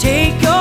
take your